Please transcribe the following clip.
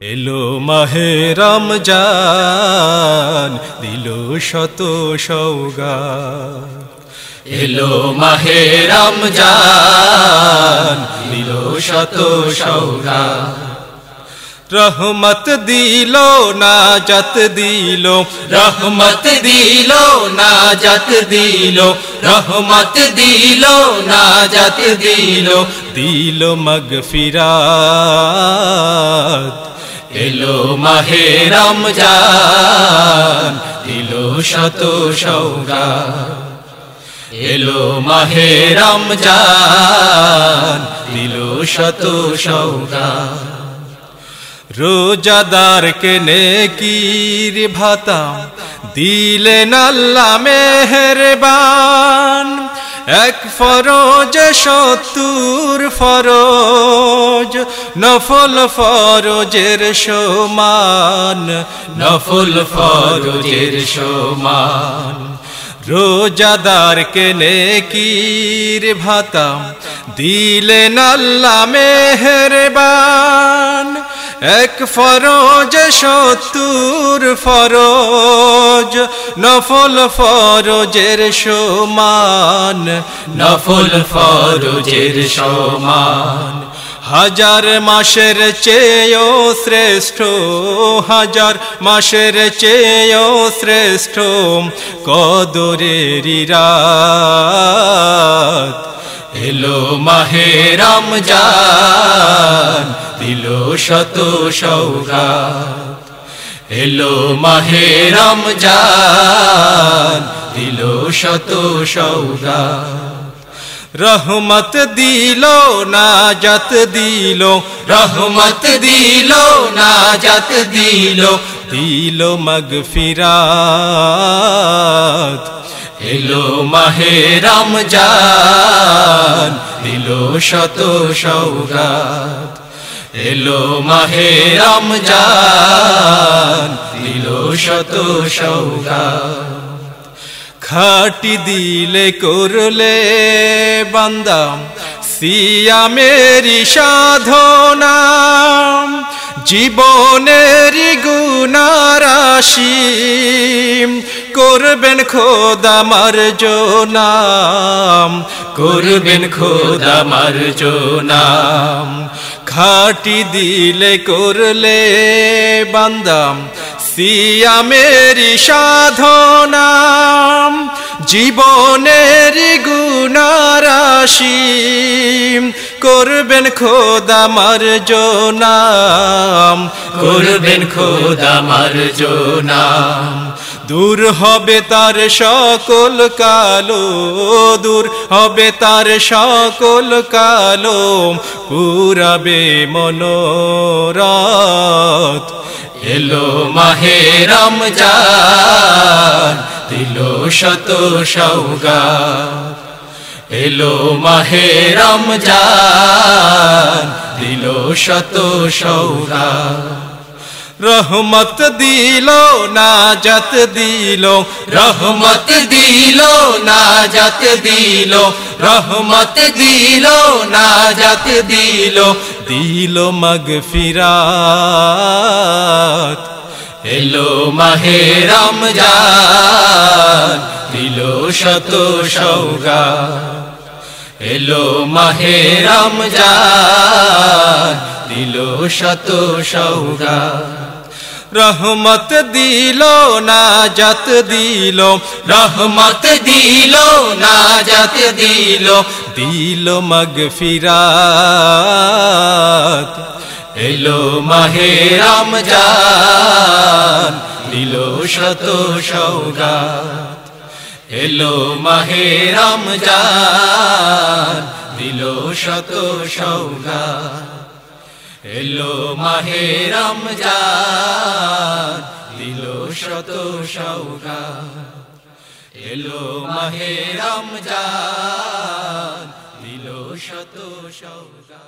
এলো মাহে যান দিল শত সৌগা এলো মাহে যান দিল শত সৌগা রহমত দিল, নাজাত দিল। রহমত দিল, নাজাত দিল। রহমত দিল, নাজাত দিল। দিল মগফিরাত। এলো মাহে রমজান। দিল শত সৌগা এলো মাহে রমজান। দিল শত সৌগা রোজাদারকে নেকির ভাতা? দিলেন আল্লাহ মেহরবান। এক ফরজ, সত্তর ফরজ। নফল ফরজের সমান, নফল ফরজের সমান। রোজাদারকে নেকির ভাতা? দিলেন আল্লাহ মেহরবান। এক ফরজ, সত্তর ফরজ। নফল ফরজের সমান, নফল ফরজের সমান। হাজার মাসের চেয়েও শ্রেষ্ঠ, হাজার মাসের চেয়েও শ্রেষ্ঠ কদরের এলো মাহে রমজান দিল শত সৌগাত এলো মাহে রমজান, দিল শত সৌগাত রহমত দিল, নাজাত দিল, রহমত দিল, নাজাত দিল দিল মগফিরাত। এলো মাহে রমজান, দিল শত সৌগাত এলো মাহে রমজান দিল শত সৌগাত। খাটি দিলে করলে বান্দাম সিয়ামেরি সাধনা জীবনের গুণারাশি করবেন খোদামার জোনাম করবেন খোদামার জোনাম। খাটি দিলে করলে বান্দাম সিয়ামেরি সাধনাম জীবনের গুণারাশি করবেন খোদামার জোনাম, করবেন খোদামার জোনাম। দূর হবে তার সকল কালো, দূর হবে তার সকল কালো, পুরাবে মনোরাত এলো মাহে রমজান, দিল শত সৌগাত এলো মাহে রমজান, দিল শত সৌগাত রহমত দিল, নাজাত দিল, রহমত দিল, নাজাত দিল, রহমত দিল, নাজাত দিল দিল মগফিরাত। এলো মাহে রমজান, দিল শত সৌগাত এলো মাহে রমজান, দিল শত সৌগাত। রহমত দিল নাজাত দিল, রহমত দিল নাজাত দিল দিল মগফিরাত। এলো মাহে রমজান, দিল শত সৌগাত। এলো মাহে রমজান, দিল শত সৌগা এলো মাহে রমজান, দিল শত সৌগা এলো মাহে রমজান, দিল শত সৌগা